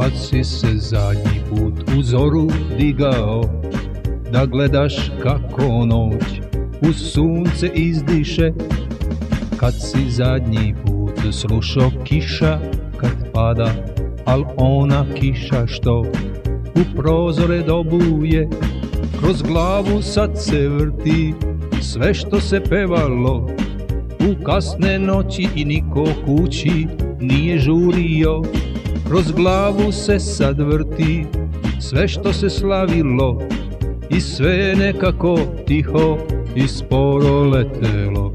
Kad si se zadnji put u zoru digao Da gledaš kako noć uz sunce izdiše. Kad si zadnji put slušao kiša kad pada Al ona kiša što u prozore dobuje Kroz glavu sad se vrti sve što se pevalo. U kasne noći i niko kući nije žurio Kroz glavu se sad vrti sve što se slavilo I sve nekako tiho i sporo letelo.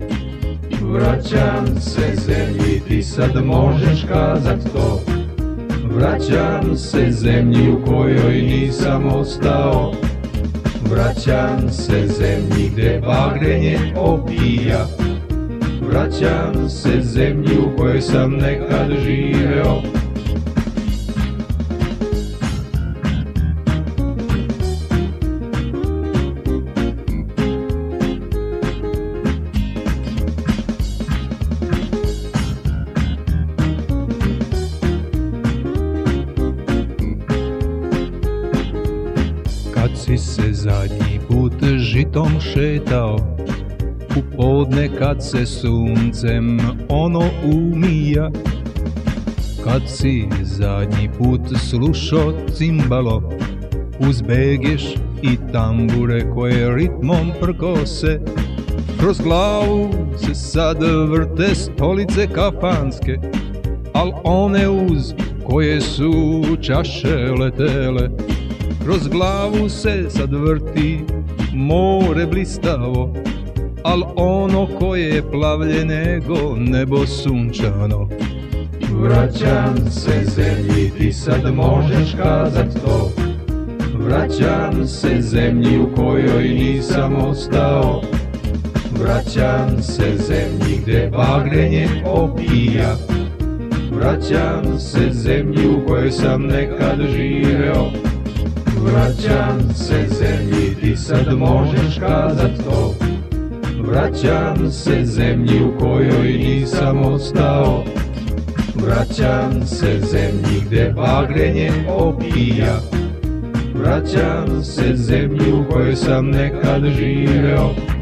Vraćam se zemlji, ti sad možeš kazat to. Vraćam se zemlji u kojoj nisam ostao. Vraćam se zemlji gde bagrenje opija Vraćam se zemlji u kojoj sam nekad živeo Si se zadnji put žitom šetao. U podne kad se suncem ono umija Kad si zadnji put slušao cimbalo Uz begeš i tambure koje ritmom prkose. Kroz glavu se sad vrte stolice kafanske Al one uz koje su čaše letele Kroz glavu se sad vrti more blistavo Al ono koje je plavlje nego nebo sunčano. Vraćam se zemlji, ti sad možeš kazat to. Vraćam se zemlji u kojoj nisam ostao. Vraćam se zemlji gde bagrenje opija Vraćam se zemlji u kojoj sam nekad živeo Vraćam se zemlji, ti sad možeš kazat to. Vraćam se zemlji u kojoj nisam ostao. Vraćam se zemlji gde bagrenje opija. Vraćam se zemlji u kojoj sam nekad živeo